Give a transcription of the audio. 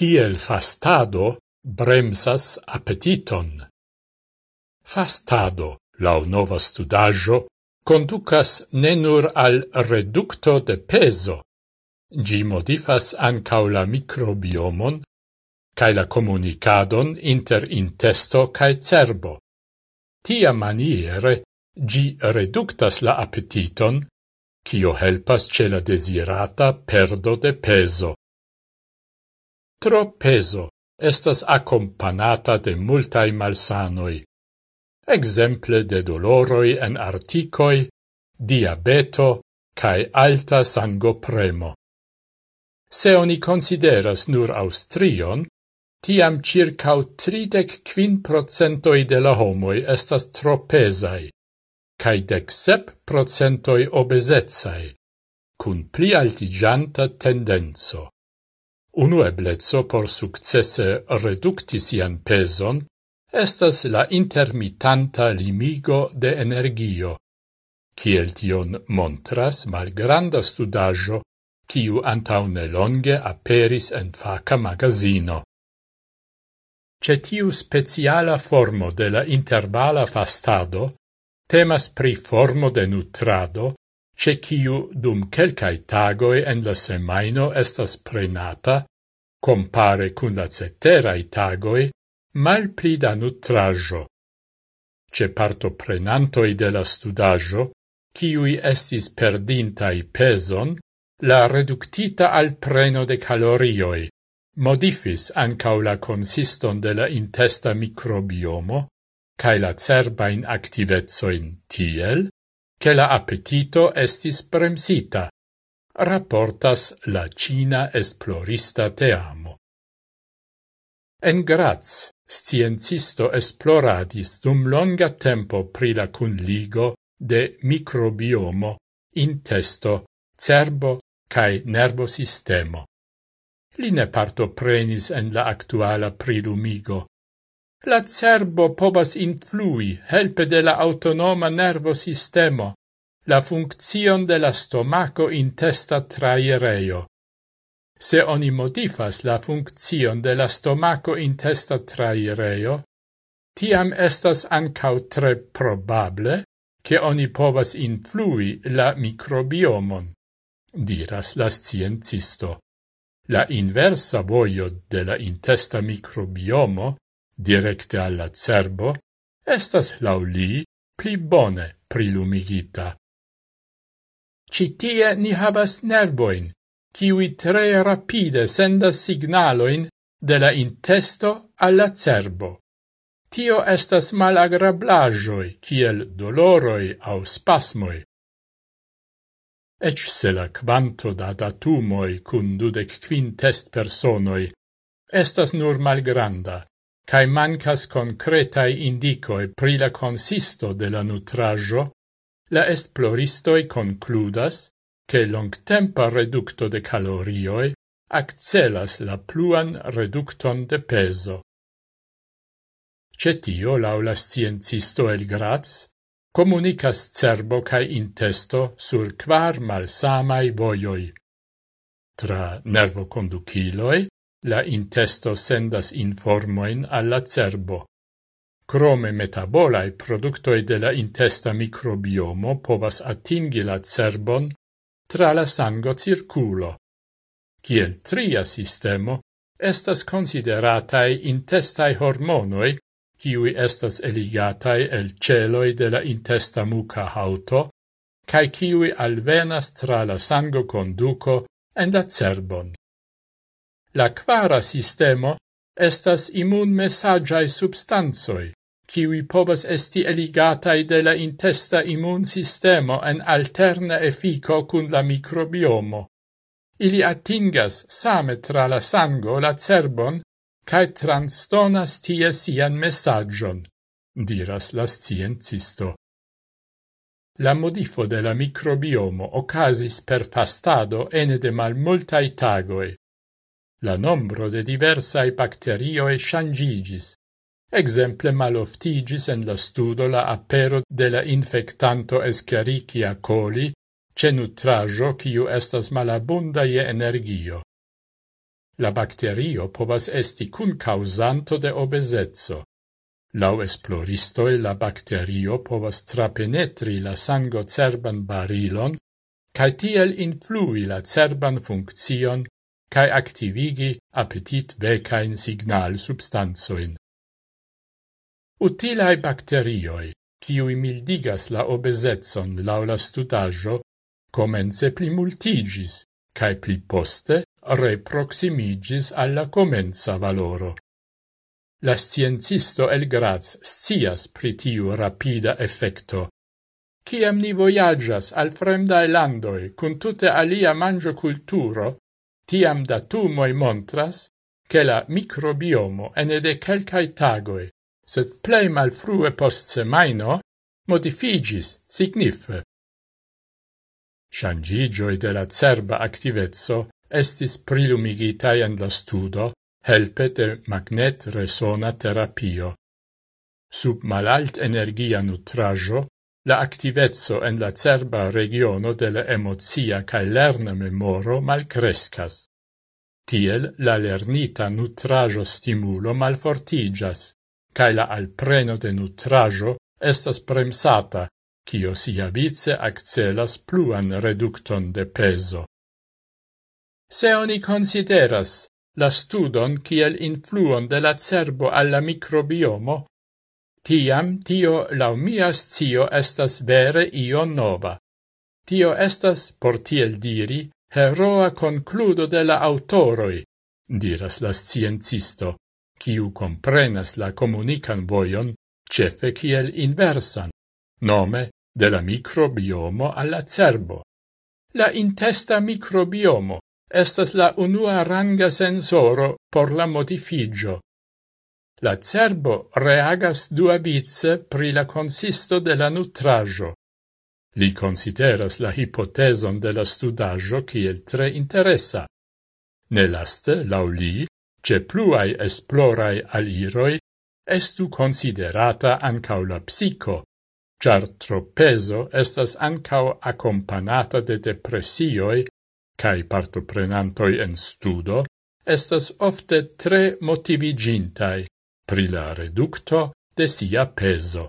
kiel fastado bremsas appetiton. Fastado, lau nova studaggio, conducas ne nur al reducto de peso, gi modifas ancau la microbiomon cae la comunicadon inter intesto cae cerbo. Tia maniere gi reductas la appetiton, cio helpas ce la desirata perdo de peso tropezo estas accompagnata de multai malsanoi, exemple de doloroi en articoi, diabeto cae alta sangopremo. Se oni consideras nur Austrion, tiam circau tridec quin procentoi de la homoi estas tropezai, cae dec sep procentoi obesezai, cun pli altigianta tendenzo. Unueblezzo por successe reducti sian peson estas la intermitanta limigo de energio, kiel tion montras malgranda studajo kiu antaune longe aperis en faca magazino. Cetiu speciala formo de la intervala fastado temas pri formo de nutrado ce kiu dum quelcae tagoi en la semaino estas prenata, compare cun la ceterae tagoi, mal pli da nutrajo. Ce parto prenantoi de la studajo, ciui estis perdintai peson, la reductita al preno de calorioi, modifis ancau la consiston de la intesta microbiomo, cae la cerbain activezoin tiel, che la appetito estis bremsita, rapportas la Cina esplorista teamo. En Graz, sciencisto esploradis dum longa tempo pri la cunligo de microbiomo in testo, cerbo cae nervosistemo. Li ne partoprenis en la actuala prilumigo, La cerbo povas influi helpe de la autonoma nervo sistemo la funccion de la stomaco intesta traireo. Se oni modifas la funccion de la stomaco intesta traireo, tiam estas ancau tre probable che oni povas influi la microbiomon, diras la sciencisto. La inversa voio de la intesta microbiomo directe alla cerbo, estas lauli pli bone prilumigita. Citie ni havas nervoin, kiwi tre rapide sendas signaloin de la intesto alla cerbo. Tio estas malagrablajoi, kiel doloroi au spasmoi. Ec se la quanto da datumoi cun dudec quintest personoi estas nur malgranda, cae mancas concretae indicoe pri la consisto de la nutrajo, la esploristoi concludas che longtempa reducto de calorioi accelas la pluan reducton de peso. Cetio, laula sciencisto el Graz, comunicas cerbo cae intesto sur quar malsamai voioi. Tra nervoconduciloi, La intesto sendas informoin alla cerbo. Crome metabolae productoi de la intesta microbiomo povas atingi la cerbon tra la sango circulo. Kiel tria sistemo, estas consideratai intestai hormonoi, kiui estas eligatai el celoi de la intesta muca hauto, cae kiui alvenas tra la sango conduco en la cerbon. La quara sistemo estas immun messagiae substanzoi, kiwi povas esti eligatai de la intesta immun sistemo en alterna effico cun la microbiomo. Ili atingas same tra la sango la cerbon cae transtonas tie sian messagion, diras la sciencisto. La modifo de la microbiomo ocasis per fastado ene de malmultai tagoi, la nombro de diversae bacterioe shangigis. Exemple maloftigis en la studo la apero de la infectanto Escherichia coli ce nutrajo quiu estas malabunda je energio. La bacterio povas esti cun causanto de obesezzo. Lau esploristoi la bacterio povas trapenetri la sango cerban barilon cae tiel influi la cerban funccion cae activigi appetit vecain signal substanzoin. Utilae bacterioi, ciui mildigas la obesetson laula studaggio, comence pli multigis, cae pli poste reproximigis alla comenza valoro. La sciencisto el Graz scias pri tiu rapida effecto. Ciam ni voyagas al fremdae landoi cun tute alia mangio culturo, tiam datumoi montras che la microbiomo ene de quelcae tagoi, sed plei malfrue post semaino, modifigis signife. Shangigioi de la cerba activezzo estis prilumigitai en la studo helpe de magnet resona terapio. Sub malalt energia nutrajo la activezzo en la cerba regiono de la emozia cae lerna memoro malcrescas. Tiel la lernita nutrajo stimulo malfortigas, cae la alpreno de nutrajo estas premsata, cio sia vice accelas pluan reducton de peso. Se oni consideras la studon kiel influon de la cerbo alla microbiomo, Tiam tio lau mia scio estas vere io nova. Tio estas, por tiel diri, heroa concludo de la autoroi, diras la sciencisto, kiu comprenas la comunican voion, cefe kiel inversan, nome de la microbiomo alla cerbo. La intesta microbiomo estas la unua ranga sensoro por la modifigio La cerbo reagas duavice pri la consisto de la nutrajo. Li consideras la hipoteson de la studajo kiel tre interessa. Nelaste, lau li, ce pluai esplorai aliroi, estu considerata ancau la psico, char tropezo estas ancau accompagnata de depressioi, cae partoprenantoi en studo, estas ofte tre motivigintai pri la reducto de sia peso.